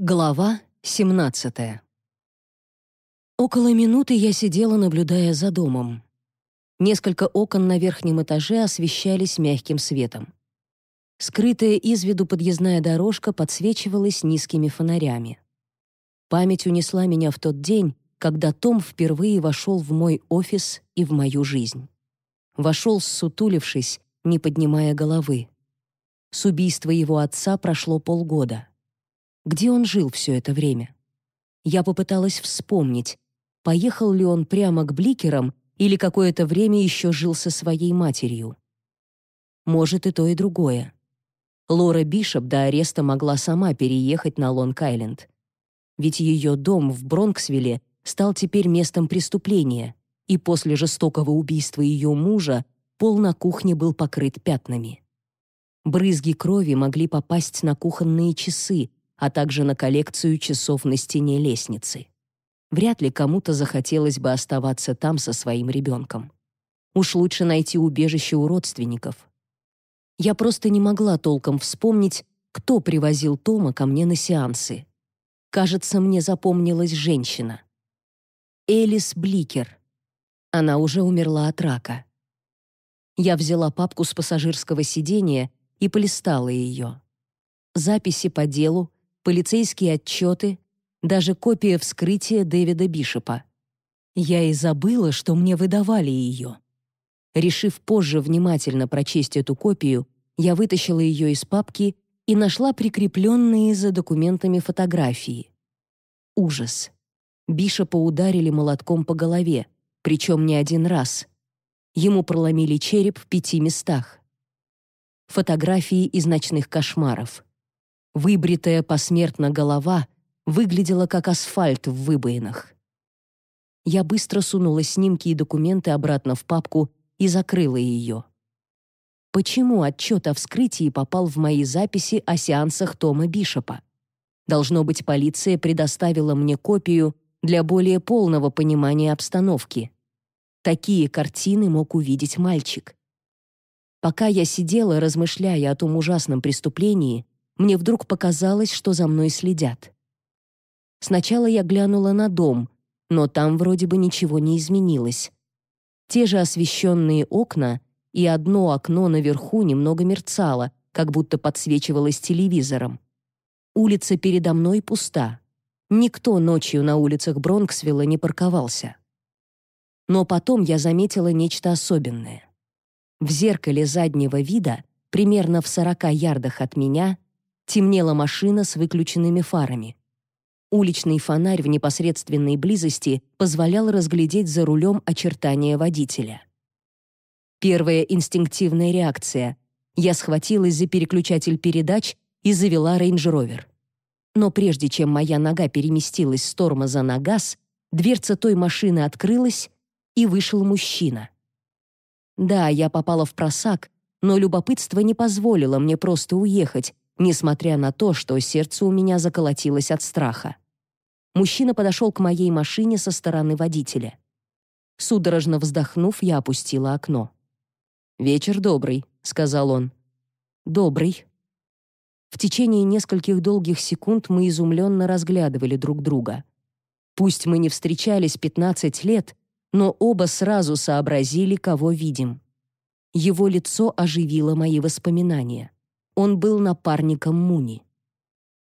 Глава 17 Около минуты я сидела, наблюдая за домом. Несколько окон на верхнем этаже освещались мягким светом. Скрытая из виду подъездная дорожка подсвечивалась низкими фонарями. Память унесла меня в тот день, когда Том впервые вошел в мой офис и в мою жизнь. Вошел, ссутулившись, не поднимая головы. С убийства его отца прошло полгода. Где он жил все это время? Я попыталась вспомнить, поехал ли он прямо к Бликерам или какое-то время еще жил со своей матерью. Может, и то, и другое. Лора Бишоп до ареста могла сама переехать на Лонг-Айленд. Ведь ее дом в Бронксвилле стал теперь местом преступления, и после жестокого убийства ее мужа пол на кухне был покрыт пятнами. Брызги крови могли попасть на кухонные часы, а также на коллекцию часов на стене лестницы. Вряд ли кому-то захотелось бы оставаться там со своим ребенком. Уж лучше найти убежище у родственников. Я просто не могла толком вспомнить, кто привозил Тома ко мне на сеансы. Кажется, мне запомнилась женщина. Элис Бликер. Она уже умерла от рака. Я взяла папку с пассажирского сиденья и полистала ее. Записи по делу, полицейские отчеты, даже копия вскрытия Дэвида Бишопа. Я и забыла, что мне выдавали ее. Решив позже внимательно прочесть эту копию, я вытащила ее из папки и нашла прикрепленные за документами фотографии. Ужас. Бишопа ударили молотком по голове, причем не один раз. Ему проломили череп в пяти местах. Фотографии из ночных кошмаров. Выбритая посмертно голова выглядела как асфальт в выбоинах. Я быстро сунула снимки и документы обратно в папку и закрыла ее. Почему отчет о вскрытии попал в мои записи о сеансах Тома Бишопа? Должно быть, полиция предоставила мне копию для более полного понимания обстановки. Такие картины мог увидеть мальчик. Пока я сидела, размышляя о том ужасном преступлении, мне вдруг показалось, что за мной следят. Сначала я глянула на дом, но там вроде бы ничего не изменилось. Те же освещенные окна, и одно окно наверху немного мерцало, как будто подсвечивалось телевизором. Улица передо мной пуста. Никто ночью на улицах Бронксвилла не парковался. Но потом я заметила нечто особенное. В зеркале заднего вида, примерно в 40 ярдах от меня, Темнела машина с выключенными фарами. Уличный фонарь в непосредственной близости позволял разглядеть за рулем очертания водителя. Первая инстинктивная реакция. Я схватилась за переключатель передач и завела рейндж-ровер. Но прежде чем моя нога переместилась с тормоза на газ, дверца той машины открылась, и вышел мужчина. Да, я попала в просак, но любопытство не позволило мне просто уехать, несмотря на то, что сердце у меня заколотилось от страха. Мужчина подошел к моей машине со стороны водителя. Судорожно вздохнув, я опустила окно. «Вечер добрый», — сказал он. «Добрый». В течение нескольких долгих секунд мы изумленно разглядывали друг друга. Пусть мы не встречались 15 лет, но оба сразу сообразили, кого видим. Его лицо оживило мои воспоминания. Он был напарником Муни.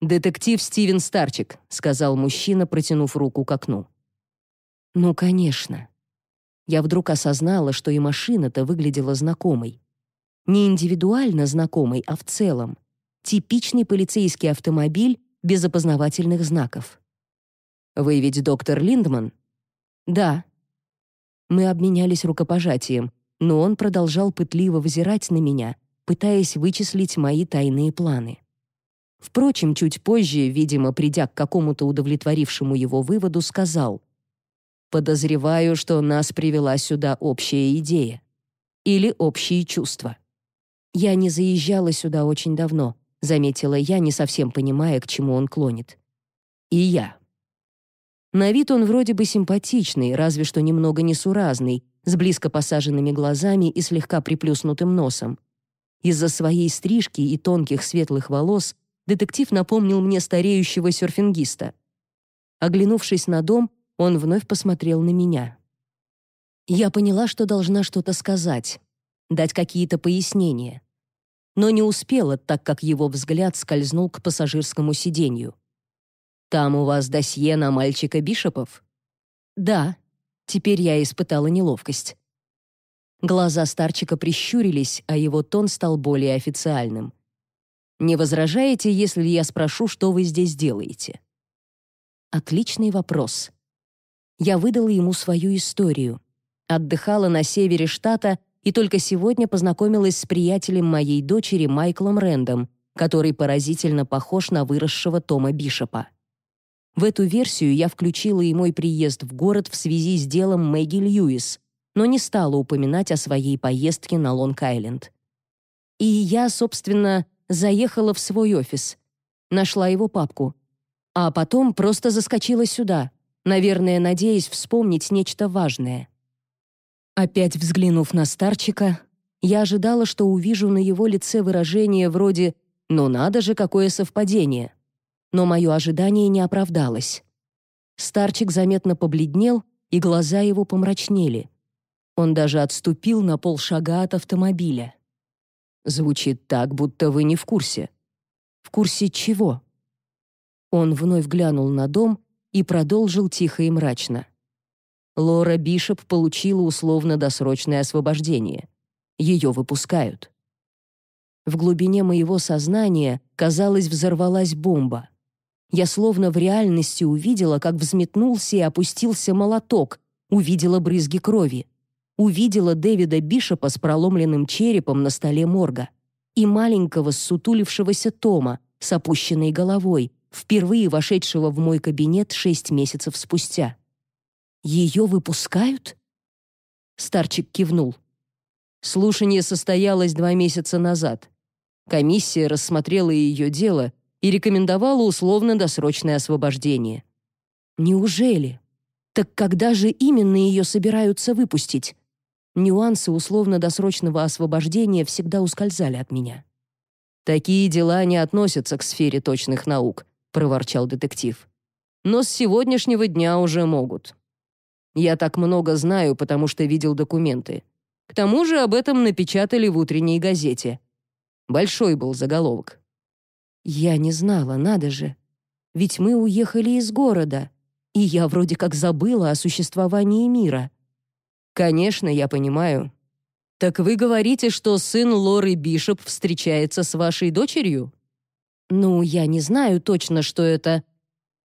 «Детектив Стивен Старчик», — сказал мужчина, протянув руку к окну. «Ну, конечно». Я вдруг осознала, что и машина-то выглядела знакомой. Не индивидуально знакомой, а в целом. Типичный полицейский автомобиль без опознавательных знаков. «Вы ведь доктор Линдман?» «Да». Мы обменялись рукопожатием, но он продолжал пытливо взирать на меня, пытаясь вычислить мои тайные планы. Впрочем, чуть позже, видимо, придя к какому-то удовлетворившему его выводу, сказал «Подозреваю, что нас привела сюда общая идея. Или общие чувства». «Я не заезжала сюда очень давно», — заметила я, не совсем понимая, к чему он клонит. «И я». На вид он вроде бы симпатичный, разве что немного несуразный, с близко посаженными глазами и слегка приплюснутым носом. Из-за своей стрижки и тонких светлых волос детектив напомнил мне стареющего серфингиста. Оглянувшись на дом, он вновь посмотрел на меня. Я поняла, что должна что-то сказать, дать какие-то пояснения. Но не успела, так как его взгляд скользнул к пассажирскому сиденью. «Там у вас досье на мальчика Бишопов?» «Да». Теперь я испытала неловкость. Глаза старчика прищурились, а его тон стал более официальным. «Не возражаете, если я спрошу, что вы здесь делаете?» Отличный вопрос. Я выдала ему свою историю. Отдыхала на севере штата и только сегодня познакомилась с приятелем моей дочери Майклом Рэндом, который поразительно похож на выросшего Тома Бишопа. В эту версию я включила и мой приезд в город в связи с делом Мэгги Льюис, но не стала упоминать о своей поездке на Лонг-Айленд. И я, собственно, заехала в свой офис, нашла его папку, а потом просто заскочила сюда, наверное, надеясь вспомнить нечто важное. Опять взглянув на старчика, я ожидала, что увижу на его лице выражение вроде «ну надо же, какое совпадение», но мое ожидание не оправдалось. Старчик заметно побледнел, и глаза его помрачнели. Он даже отступил на полшага от автомобиля. Звучит так, будто вы не в курсе. В курсе чего? Он вновь глянул на дом и продолжил тихо и мрачно. Лора Бишоп получила условно-досрочное освобождение. Ее выпускают. В глубине моего сознания, казалось, взорвалась бомба. Я словно в реальности увидела, как взметнулся и опустился молоток, увидела брызги крови. Увидела Дэвида Бишопа с проломленным черепом на столе морга и маленького ссутулившегося Тома с опущенной головой, впервые вошедшего в мой кабинет шесть месяцев спустя. «Ее выпускают?» Старчик кивнул. Слушание состоялось два месяца назад. Комиссия рассмотрела ее дело и рекомендовала условно-досрочное освобождение. Неужели? Так когда же именно ее собираются выпустить? Нюансы условно-досрочного освобождения всегда ускользали от меня. «Такие дела не относятся к сфере точных наук», — проворчал детектив. «Но с сегодняшнего дня уже могут. Я так много знаю, потому что видел документы. К тому же об этом напечатали в утренней газете. Большой был заголовок. Я не знала, надо же. Ведь мы уехали из города, и я вроде как забыла о существовании мира. Конечно, я понимаю. Так вы говорите, что сын Лоры Бишоп встречается с вашей дочерью? Ну, я не знаю точно, что это.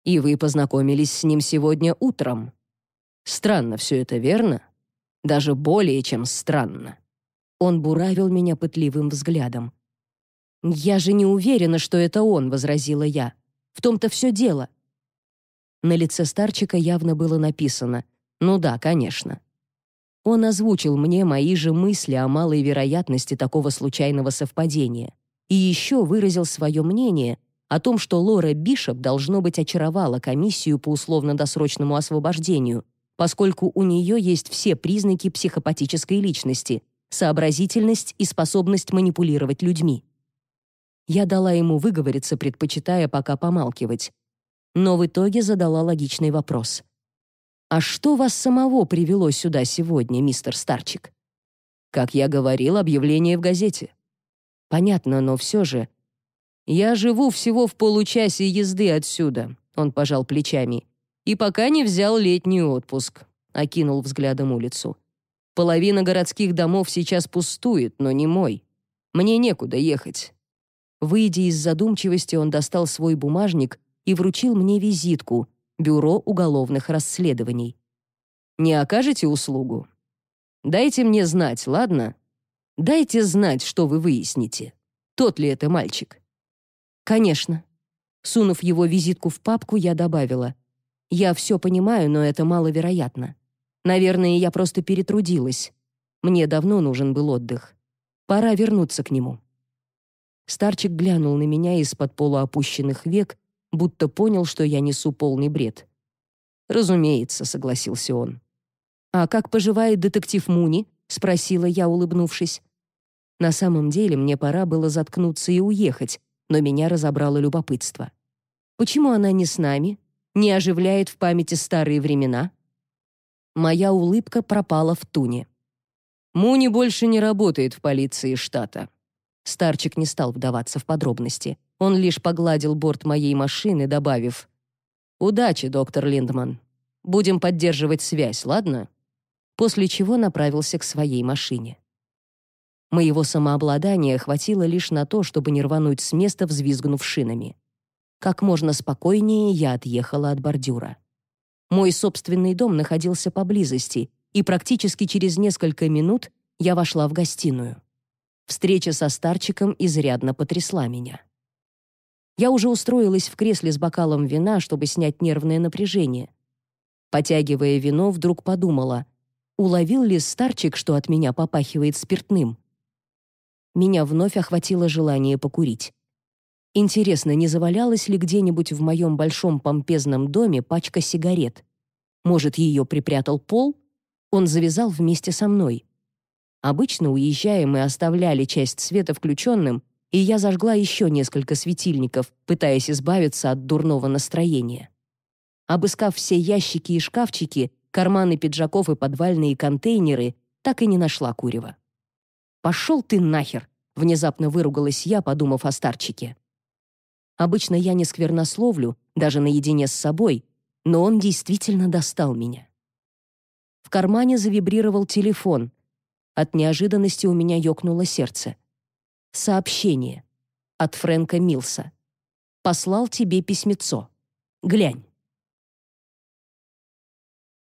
И вы познакомились с ним сегодня утром. Странно все это, верно? Даже более чем странно. Он буравил меня пытливым взглядом. «Я же не уверена, что это он», — возразила я. «В том-то все дело». На лице старчика явно было написано «Ну да, конечно». Он озвучил мне мои же мысли о малой вероятности такого случайного совпадения и еще выразил свое мнение о том, что Лора Бишоп должно быть очаровала комиссию по условно-досрочному освобождению, поскольку у нее есть все признаки психопатической личности, сообразительность и способность манипулировать людьми. Я дала ему выговориться, предпочитая пока помалкивать. Но в итоге задала логичный вопрос. «А что вас самого привело сюда сегодня, мистер Старчик?» «Как я говорил, объявление в газете». «Понятно, но все же...» «Я живу всего в получасе езды отсюда», — он пожал плечами. «И пока не взял летний отпуск», — окинул взглядом улицу. «Половина городских домов сейчас пустует, но не мой. Мне некуда ехать. Выйдя из задумчивости, он достал свой бумажник и вручил мне визитку «Бюро уголовных расследований». «Не окажете услугу? Дайте мне знать, ладно? Дайте знать, что вы выясните. Тот ли это мальчик?» «Конечно». Сунув его визитку в папку, я добавила. «Я все понимаю, но это маловероятно. Наверное, я просто перетрудилась. Мне давно нужен был отдых. Пора вернуться к нему». Старчик глянул на меня из-под полуопущенных век, будто понял, что я несу полный бред. «Разумеется», — согласился он. «А как поживает детектив Муни?» — спросила я, улыбнувшись. На самом деле мне пора было заткнуться и уехать, но меня разобрало любопытство. Почему она не с нами? Не оживляет в памяти старые времена? Моя улыбка пропала в туне. Муни больше не работает в полиции штата. Старчик не стал вдаваться в подробности. Он лишь погладил борт моей машины, добавив «Удачи, доктор Линдман. Будем поддерживать связь, ладно?» После чего направился к своей машине. Моего самообладания хватило лишь на то, чтобы не рвануть с места, взвизгнув шинами. Как можно спокойнее я отъехала от бордюра. Мой собственный дом находился поблизости, и практически через несколько минут я вошла в гостиную. Встреча со старчиком изрядно потрясла меня. Я уже устроилась в кресле с бокалом вина, чтобы снять нервное напряжение. Потягивая вино, вдруг подумала, уловил ли старчик, что от меня попахивает спиртным. Меня вновь охватило желание покурить. Интересно, не завалялась ли где-нибудь в моем большом помпезном доме пачка сигарет? Может, ее припрятал Пол? Он завязал вместе со мной. Обычно, уезжая, мы оставляли часть света включенным, и я зажгла еще несколько светильников, пытаясь избавиться от дурного настроения. Обыскав все ящики и шкафчики, карманы пиджаков и подвальные контейнеры, так и не нашла курева. «Пошел ты нахер!» — внезапно выругалась я, подумав о старчике. Обычно я не сквернословлю, даже наедине с собой, но он действительно достал меня. В кармане завибрировал телефон. От неожиданности у меня ёкнуло сердце. Сообщение. От Фрэнка Милса. «Послал тебе письмецо. Глянь».